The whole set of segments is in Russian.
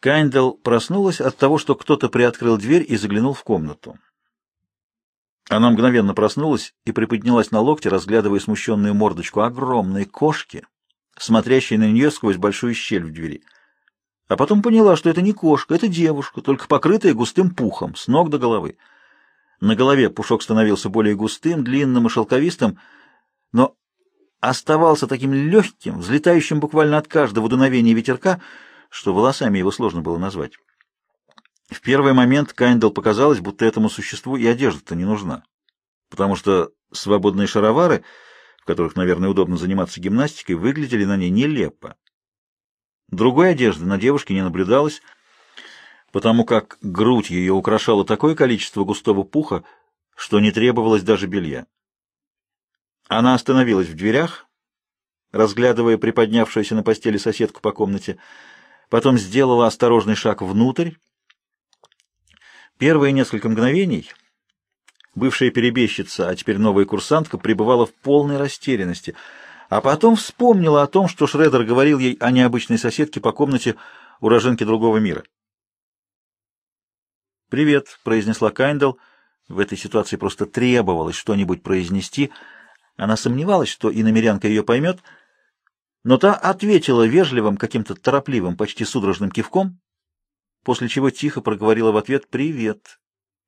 Кайндл проснулась от того, что кто-то приоткрыл дверь и заглянул в комнату. Она мгновенно проснулась и приподнялась на локте, разглядывая смущенную мордочку огромной кошки, смотрящей на нее сквозь большую щель в двери. А потом поняла, что это не кошка, это девушка, только покрытая густым пухом, с ног до головы. На голове пушок становился более густым, длинным и шелковистым, но оставался таким легким, взлетающим буквально от каждого дуновения ветерка, что волосами его сложно было назвать. В первый момент Кайндл показалось, будто этому существу и одежда-то не нужна, потому что свободные шаровары, в которых, наверное, удобно заниматься гимнастикой, выглядели на ней нелепо. Другой одежды на девушке не наблюдалось, потому как грудь ее украшала такое количество густого пуха, что не требовалось даже белья. Она остановилась в дверях, разглядывая приподнявшуюся на постели соседку по комнате, потом сделала осторожный шаг внутрь. Первые несколько мгновений бывшая перебежчица, а теперь новая курсантка, пребывала в полной растерянности, а потом вспомнила о том, что Шредер говорил ей о необычной соседке по комнате уроженке другого мира. «Привет», — произнесла Кайндл. В этой ситуации просто требовалось что-нибудь произнести. Она сомневалась, что иномерянка ее поймет — но та ответила вежливым, каким-то торопливым, почти судорожным кивком, после чего тихо проговорила в ответ «Привет»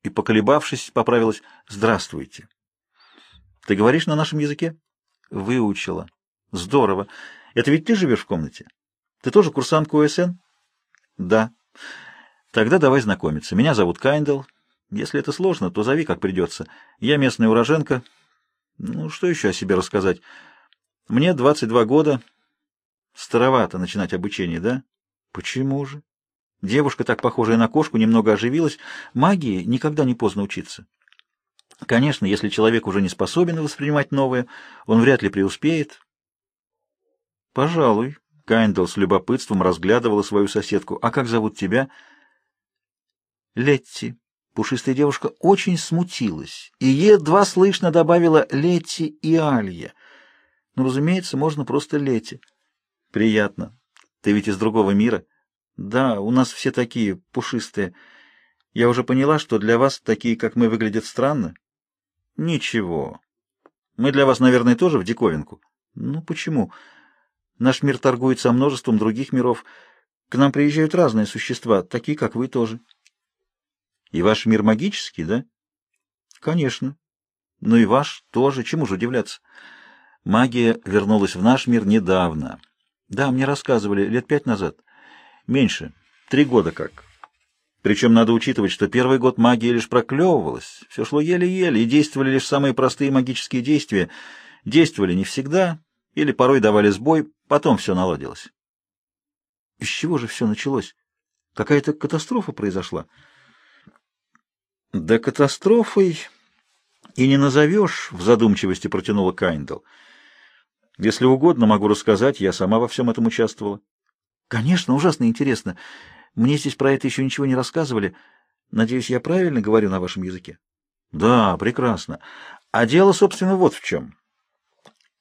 и, поколебавшись, поправилась «Здравствуйте». «Ты говоришь на нашем языке?» «Выучила». «Здорово. Это ведь ты живешь в комнате? Ты тоже курсантка УСН?» «Да». «Тогда давай знакомиться. Меня зовут Кайндл. Если это сложно, то зови, как придется. Я местная уроженка. Ну, что еще о себе рассказать? Мне 22 года, Старовато начинать обучение, да? Почему же? Девушка, так похожая на кошку, немного оживилась. Магии никогда не поздно учиться. Конечно, если человек уже не способен воспринимать новое, он вряд ли преуспеет. Пожалуй. Кайндл с любопытством разглядывала свою соседку. А как зовут тебя? Летти. Пушистая девушка очень смутилась и едва слышно добавила Летти и Алья. Ну, разумеется, можно просто Летти. Приятно. Ты ведь из другого мира? Да, у нас все такие пушистые. Я уже поняла, что для вас такие, как мы, выглядят странно. Ничего. Мы для вас, наверное, тоже в диковинку. Ну, почему? Наш мир торгует со множеством других миров. К нам приезжают разные существа, такие, как вы тоже. И ваш мир магический, да? Конечно. Ну и ваш тоже. Чему же удивляться? Магия вернулась в наш мир недавно. Да, мне рассказывали, лет пять назад. Меньше. Три года как. Причем надо учитывать, что первый год магия лишь проклевывалась. Все шло еле-еле, и действовали лишь самые простые магические действия. Действовали не всегда, или порой давали сбой, потом все наладилось. Из чего же все началось? Какая-то катастрофа произошла? Да катастрофой и не назовешь, в задумчивости протянула Кайндл. Если угодно, могу рассказать, я сама во всем этом участвовала. Конечно, ужасно интересно. Мне здесь про это еще ничего не рассказывали. Надеюсь, я правильно говорю на вашем языке? Да, прекрасно. А дело, собственно, вот в чем.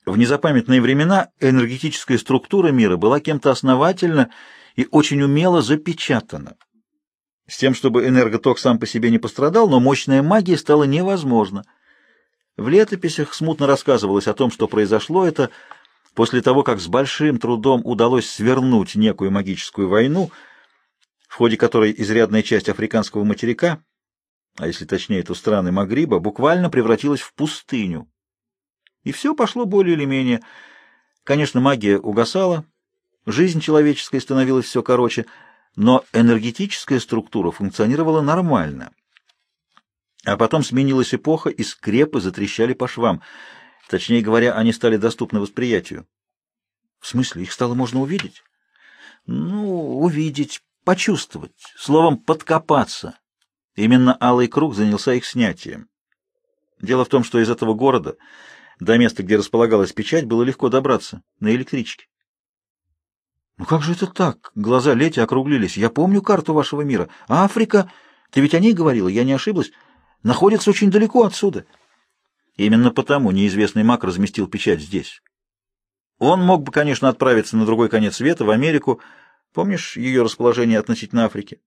В незапамятные времена энергетическая структура мира была кем-то основательно и очень умело запечатана. С тем, чтобы энерготок сам по себе не пострадал, но мощная магия стала невозможна. В летописях смутно рассказывалось о том, что произошло это после того, как с большим трудом удалось свернуть некую магическую войну, в ходе которой изрядная часть африканского материка, а если точнее, то страны Магриба, буквально превратилась в пустыню. И все пошло более или менее. Конечно, магия угасала, жизнь человеческая становилась все короче, но энергетическая структура функционировала нормально. А потом сменилась эпоха, и скрепы затрещали по швам. Точнее говоря, они стали доступны восприятию. В смысле, их стало можно увидеть? Ну, увидеть, почувствовать, словом, подкопаться. Именно Алый Круг занялся их снятием. Дело в том, что из этого города до места, где располагалась печать, было легко добраться на электричке. «Ну как же это так?» Глаза Лети округлились. «Я помню карту вашего мира. Африка... Ты ведь о ней говорила, я не ошиблась находится очень далеко отсюда. Именно потому неизвестный маг разместил печать здесь. Он мог бы, конечно, отправиться на другой конец света, в Америку, Помнишь ее расположение относительно Африки?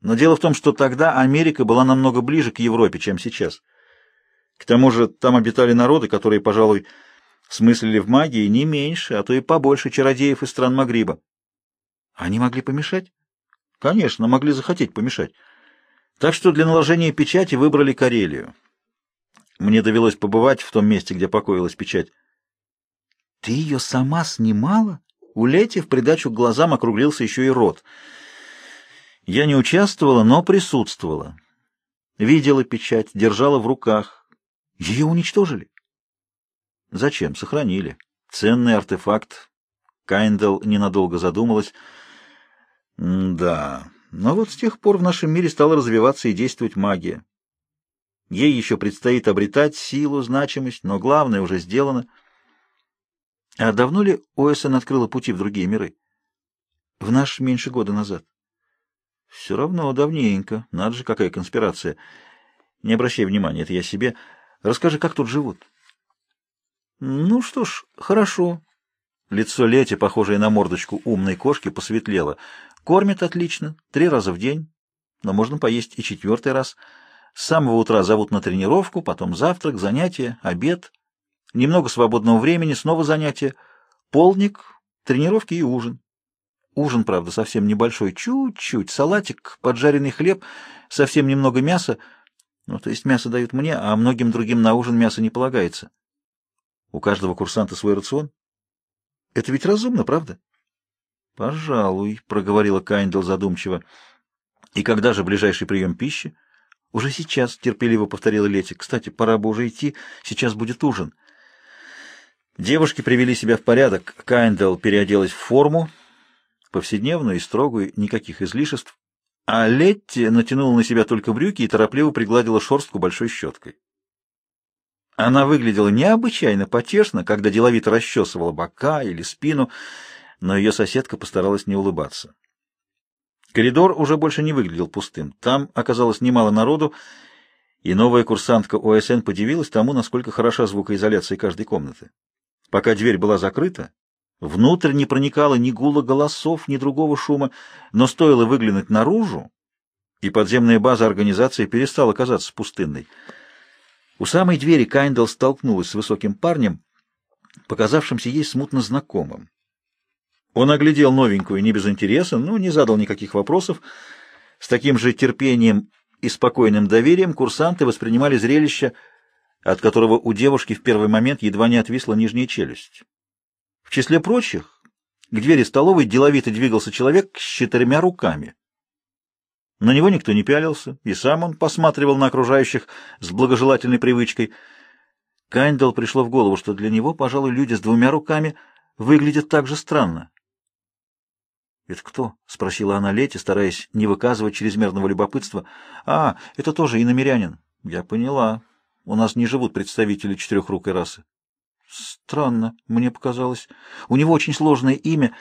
Но дело в том, что тогда Америка была намного ближе к Европе, чем сейчас. К тому же там обитали народы, которые, пожалуй, смыслили в магии не меньше, а то и побольше чародеев из стран Магриба. Они могли помешать? Конечно, могли захотеть помешать. Так что для наложения печати выбрали Карелию. Мне довелось побывать в том месте, где покоилась печать. Ты ее сама снимала? У Лети в придачу к глазам округлился еще и рот. Я не участвовала, но присутствовала. Видела печать, держала в руках. Ее уничтожили? Зачем? Сохранили. Ценный артефакт. Кайндл ненадолго задумалась. да, но вот с тех пор в нашем мире стала развиваться и действовать магия. Ей еще предстоит обретать силу, значимость, но главное уже сделано. А давно ли ОСН открыла пути в другие миры? В наш меньше года назад. Все равно давненько. Надо же, какая конспирация. Не обращай внимания, это я себе. Расскажи, как тут живут? Ну что ж, хорошо. Лицо Лети, похожее на мордочку умной кошки, посветлело. Кормят отлично, три раза в день, но можно поесть и четвертый раз. С самого утра зовут на тренировку, потом завтрак, занятия, обед, немного свободного времени, снова занятия, полдник, тренировки и ужин. Ужин, правда, совсем небольшой, чуть-чуть, салатик, поджаренный хлеб, совсем немного мяса. Ну, то есть мясо дают мне, а многим другим на ужин мясо не полагается. У каждого курсанта свой рацион. Это ведь разумно, правда? Пожалуй, проговорила Кайндл задумчиво. И когда же ближайший прием пищи? Уже сейчас, терпеливо повторила Лети. Кстати, пора бы уже идти, сейчас будет ужин. Девушки привели себя в порядок. Кайндл переоделась в форму, повседневную и строгую, никаких излишеств, а Летти натянула на себя только брюки и торопливо пригладила шерстку большой щеткой. Она выглядела необычайно потешно, когда деловито расчесывала бока или спину, но ее соседка постаралась не улыбаться. Коридор уже больше не выглядел пустым. Там оказалось немало народу, и новая курсантка ОСН подивилась тому, насколько хороша звукоизоляция каждой комнаты. Пока дверь была закрыта, внутрь не проникало ни гула голосов, ни другого шума, но стоило выглянуть наружу, и подземная база организации перестала казаться пустынной — у самой двери Кайндл столкнулась с высоким парнем, показавшимся ей смутно знакомым. Он оглядел новенькую не без интереса, но не задал никаких вопросов. С таким же терпением и спокойным доверием курсанты воспринимали зрелище, от которого у девушки в первый момент едва не отвисла нижняя челюсть. В числе прочих к двери столовой деловито двигался человек с четырьмя руками. На него никто не пялился, и сам он посматривал на окружающих с благожелательной привычкой. Кайндал пришло в голову, что для него, пожалуй, люди с двумя руками выглядят так же странно. «Это кто?» — спросила она Лети, стараясь не выказывать чрезмерного любопытства. «А, это тоже иномерянин». «Я поняла. У нас не живут представители четырехрукой расы». «Странно, мне показалось. У него очень сложное имя.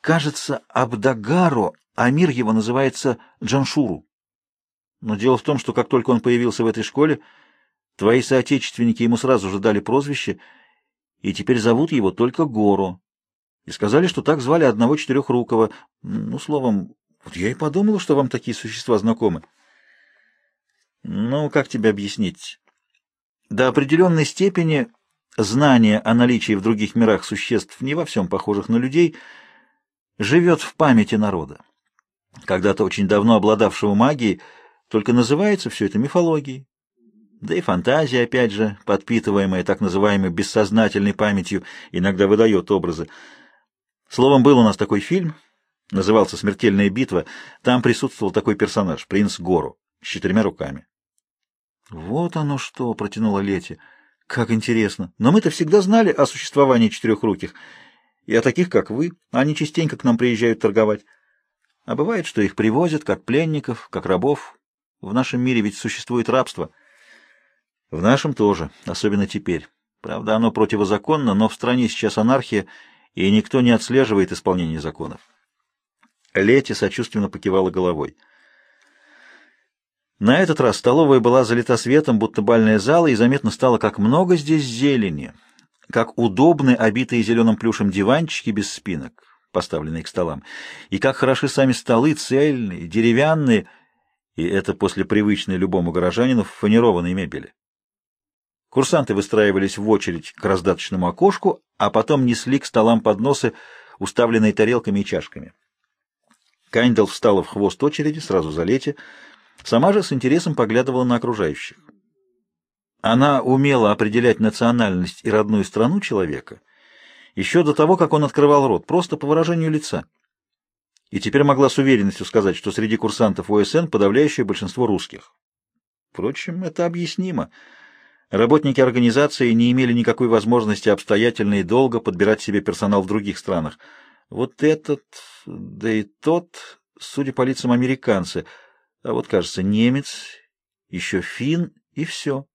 Кажется, Абдагаро а мир его называется Джаншуру. Но дело в том, что как только он появился в этой школе, твои соотечественники ему сразу же дали прозвище, и теперь зовут его только Горо. И сказали, что так звали одного четырехрукого. Ну, словом, вот я и подумала, что вам такие существа знакомы. Ну, как тебе объяснить? До определенной степени знание о наличии в других мирах существ, не во всем похожих на людей, живет в памяти народа когда-то очень давно обладавшего магией, только называется все это мифологией. Да и фантазия, опять же, подпитываемая так называемой бессознательной памятью, иногда выдает образы. Словом, был у нас такой фильм, назывался «Смертельная битва», там присутствовал такой персонаж, принц Гору, с четырьмя руками. «Вот оно что!» — протянула Лети. «Как интересно! Но мы-то всегда знали о существовании четырехруких, и о таких, как вы. Они частенько к нам приезжают торговать». А бывает, что их привозят как пленников, как рабов. В нашем мире ведь существует рабство. В нашем тоже, особенно теперь. Правда, оно противозаконно, но в стране сейчас анархия, и никто не отслеживает исполнение законов. Лети сочувственно покивала головой. На этот раз столовая была залита светом, будто бальная зала, и заметно стало, как много здесь зелени, как удобны обитые зеленым плюшем диванчики без спинок. поставленные к столам, и как хороши сами столы, цельные, деревянные, и это после привычной любому горожанину фанерованной мебели. Курсанты выстраивались в очередь к раздаточному окошку, а потом несли к столам подносы, уставленные тарелками и чашками. Кайндл встала в хвост очереди, сразу за Лети, сама же с интересом поглядывала на окружающих. Она умела определять национальность и родную страну человека еще до того, как он открывал рот, просто по выражению лица. И теперь могла с уверенностью сказать, что среди курсантов ОСН подавляющее большинство русских. Впрочем, это объяснимо. Работники организации не имели никакой возможности обстоятельно и долго подбирать себе персонал в других странах. Вот этот, да и тот, судя по лицам американцы, а вот, кажется, немец, еще фин и все.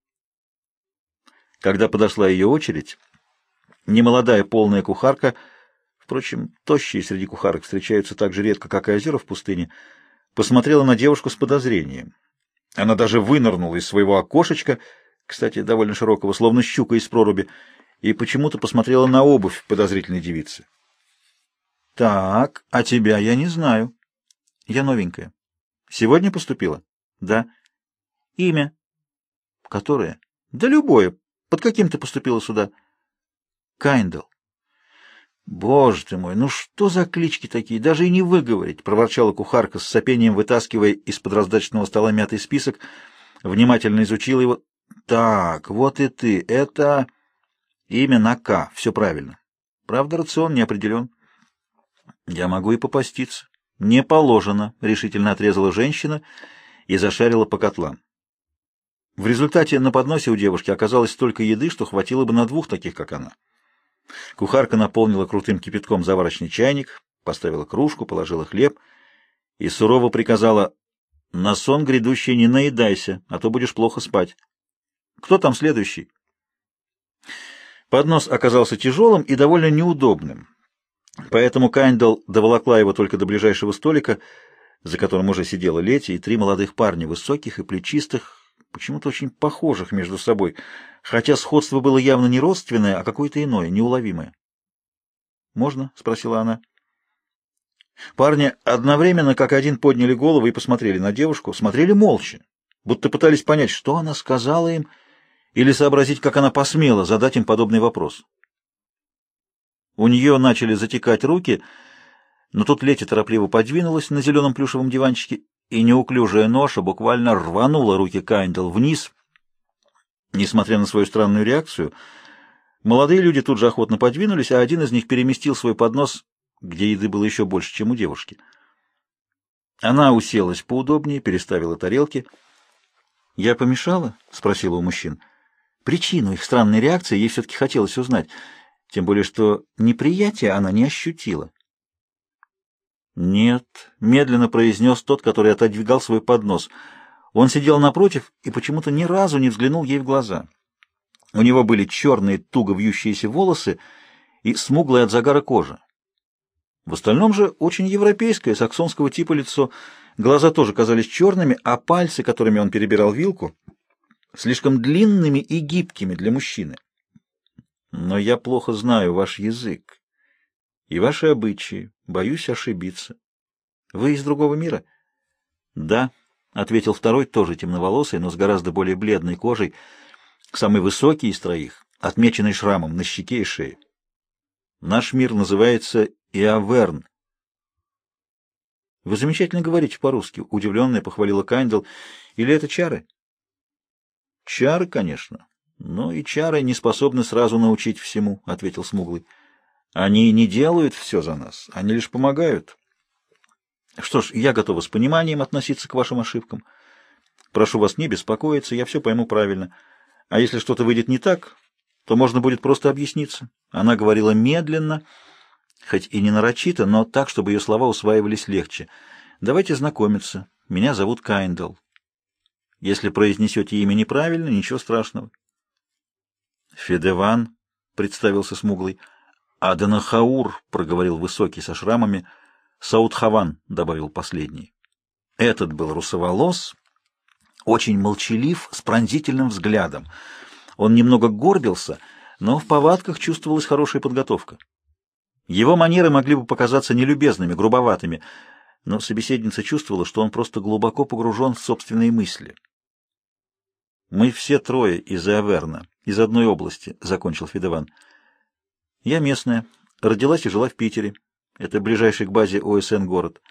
Когда подошла ее очередь, немолодая полная кухарка, впрочем, тощие среди кухарок встречаются так же редко, как и озера в пустыне, посмотрела на девушку с подозрением. Она даже вынырнула из своего окошечка, кстати, довольно широкого, словно щука из проруби, и почему-то посмотрела на обувь подозрительной девицы. — Так, а тебя я не знаю. — Я новенькая. — Сегодня поступила? — Да. — Имя? — Которое? — Да любое. Под каким ты поступила сюда? — Кайндл. — Боже ты мой, ну что за клички такие? Даже и не выговорить, — проворчала кухарка с сопением, вытаскивая из-под раздачного стола мятый список, внимательно изучила его. Так, вот и ты. Это имя на К. Все правильно. Правда, рацион не определен. Я могу и попаститься. Не положено, решительно отрезала женщина и зашарила по котлам. В результате на подносе у девушки оказалось столько еды, что хватило бы на двух таких, как она. Кухарка наполнила крутым кипятком заварочный чайник, поставила кружку, положила хлеб и сурово приказала «На сон грядущий не наедайся, а то будешь плохо спать». Кто там следующий? Поднос оказался тяжелым и довольно неудобным, поэтому Кайндл доволокла его только до ближайшего столика, за которым уже сидела Лети и три молодых парня, высоких и плечистых, почему-то очень похожих между собой, хотя сходство было явно не родственное, а какое-то иное, неуловимое. «Можно?» — спросила она. Парни одновременно, как один, подняли головы и посмотрели на девушку, смотрели молча, будто пытались понять, что она сказала им, — или сообразить, как она посмела задать им подобный вопрос. У нее начали затекать руки, но тут Лети торопливо подвинулась на зеленом плюшевом диванчике, и неуклюжая ноша буквально рванула руки Кайндл вниз. Несмотря на свою странную реакцию, молодые люди тут же охотно подвинулись, а один из них переместил свой поднос, где еды было еще больше, чем у девушки. Она уселась поудобнее, переставила тарелки. «Я помешала?» — спросила у мужчин. Причину их странной реакции ей все-таки хотелось узнать, тем более что неприятие она не ощутила. «Нет», — медленно произнес тот, который отодвигал свой поднос. Он сидел напротив и почему-то ни разу не взглянул ей в глаза. У него были черные, туго вьющиеся волосы и смуглая от загара кожа. В остальном же очень европейское, саксонского типа лицо. Глаза тоже казались черными, а пальцы, которыми он перебирал вилку, слишком длинными и гибкими для мужчины. Но я плохо знаю ваш язык и ваши обычаи, боюсь ошибиться. Вы из другого мира? Да, — ответил второй, тоже темноволосый, но с гораздо более бледной кожей, самый высокий из троих, отмеченный шрамом на щеке и шее. Наш мир называется Иаверн. Вы замечательно говорите по-русски, — удивленная похвалила Кайндл. Или это чары? — Чары, конечно. Но и чары не способны сразу научить всему, — ответил Смуглый. Они не делают все за нас, они лишь помогают. Что ж, я готова с пониманием относиться к вашим ошибкам. Прошу вас не беспокоиться, я все пойму правильно. А если что-то выйдет не так, то можно будет просто объясниться. Она говорила медленно, хоть и не нарочито, но так, чтобы ее слова усваивались легче. Давайте знакомиться. Меня зовут Кайндл. Если произнесете имя неправильно, ничего страшного. Федеван, представился смуглый. Аданахаур, проговорил высокий со шрамами. Саудхаван, добавил последний. Этот был русоволос, очень молчалив, с пронзительным взглядом. Он немного горбился, но в повадках чувствовалась хорошая подготовка. Его манеры могли бы показаться нелюбезными, грубоватыми, но собеседница чувствовала, что он просто глубоко погружен в собственные мысли. «Мы все трое из Аверна, из одной области», — закончил Федеван. «Я местная, родилась и жила в Питере. Это ближайший к базе ОСН город».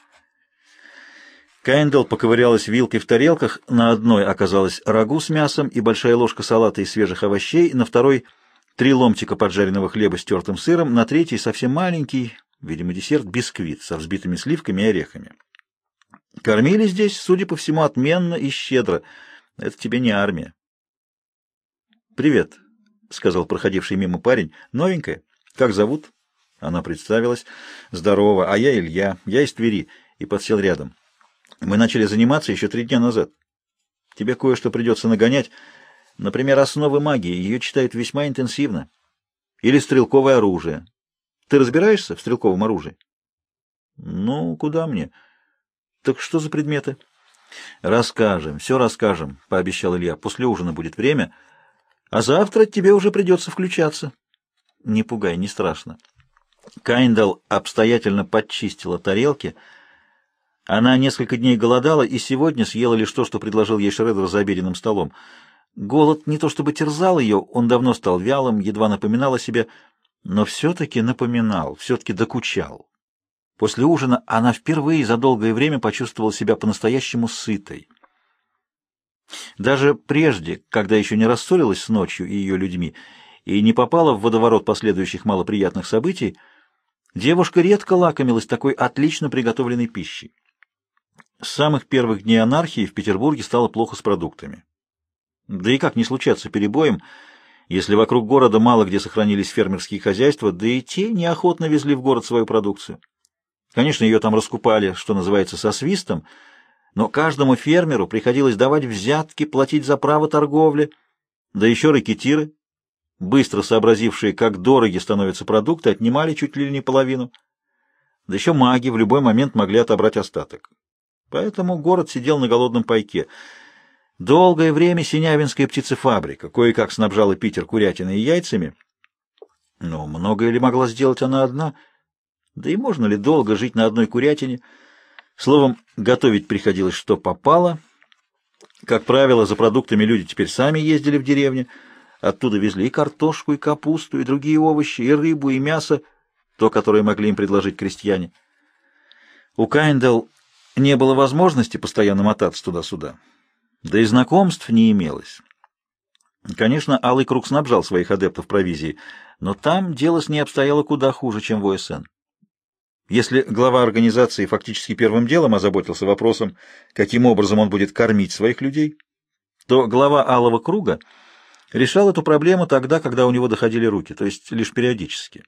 Кайндл поковырялась вилкой в тарелках, на одной оказалась рагу с мясом и большая ложка салата из свежих овощей, на второй — три ломтика поджаренного хлеба с тертым сыром, на третьей — совсем маленький, видимо, десерт, бисквит со взбитыми сливками и орехами. Кормили здесь, судя по всему, отменно и щедро. Это тебе не армия. «Привет», — сказал проходивший мимо парень. «Новенькая? Как зовут?» Она представилась. «Здорово, а я Илья, я из Твери» и подсел рядом. Мы начали заниматься еще три дня назад. Тебе кое-что придется нагонять. Например, основы магии. Ее читают весьма интенсивно. Или стрелковое оружие. Ты разбираешься в стрелковом оружии? Ну, куда мне? Так что за предметы? Расскажем, все расскажем, пообещал Илья. После ужина будет время. А завтра тебе уже придется включаться. Не пугай, не страшно. Кайндал обстоятельно подчистила тарелки, — она несколько дней голодала и сегодня съела лишь то, что предложил ей Шредер за обеденным столом. Голод не то чтобы терзал ее, он давно стал вялым, едва напоминал о себе, но все-таки напоминал, все-таки докучал. После ужина она впервые за долгое время почувствовала себя по-настоящему сытой. Даже прежде, когда еще не рассорилась с ночью и ее людьми, и не попала в водоворот последующих малоприятных событий, девушка редко лакомилась такой отлично приготовленной пищей. С самых первых дней анархии в Петербурге стало плохо с продуктами. Да и как не случаться перебоем, если вокруг города мало где сохранились фермерские хозяйства, да и те неохотно везли в город свою продукцию. Конечно, ее там раскупали, что называется, со свистом, но каждому фермеру приходилось давать взятки, платить за право торговли, да еще ракетиры, быстро сообразившие, как дороги становятся продукты, отнимали чуть ли не половину. Да еще маги в любой момент могли отобрать остаток. Поэтому город сидел на голодном пайке. Долгое время Синявинская птицефабрика кое-как снабжала Питер курятиной и яйцами. Но многое ли могла сделать она одна? Да и можно ли долго жить на одной курятине? Словом, готовить приходилось что попало. Как правило, за продуктами люди теперь сами ездили в деревню. Оттуда везли и картошку, и капусту, и другие овощи, и рыбу, и мясо, то, которое могли им предложить крестьяне. У Кайндел не было возможности постоянно мотаться туда-сюда. Да и знакомств не имелось. Конечно, Алый Круг снабжал своих адептов провизией, но там дело с ней обстояло куда хуже, чем в ОСН. Если глава организации фактически первым делом озаботился вопросом, каким образом он будет кормить своих людей, то глава Алого Круга решал эту проблему тогда, когда у него доходили руки, то есть лишь периодически.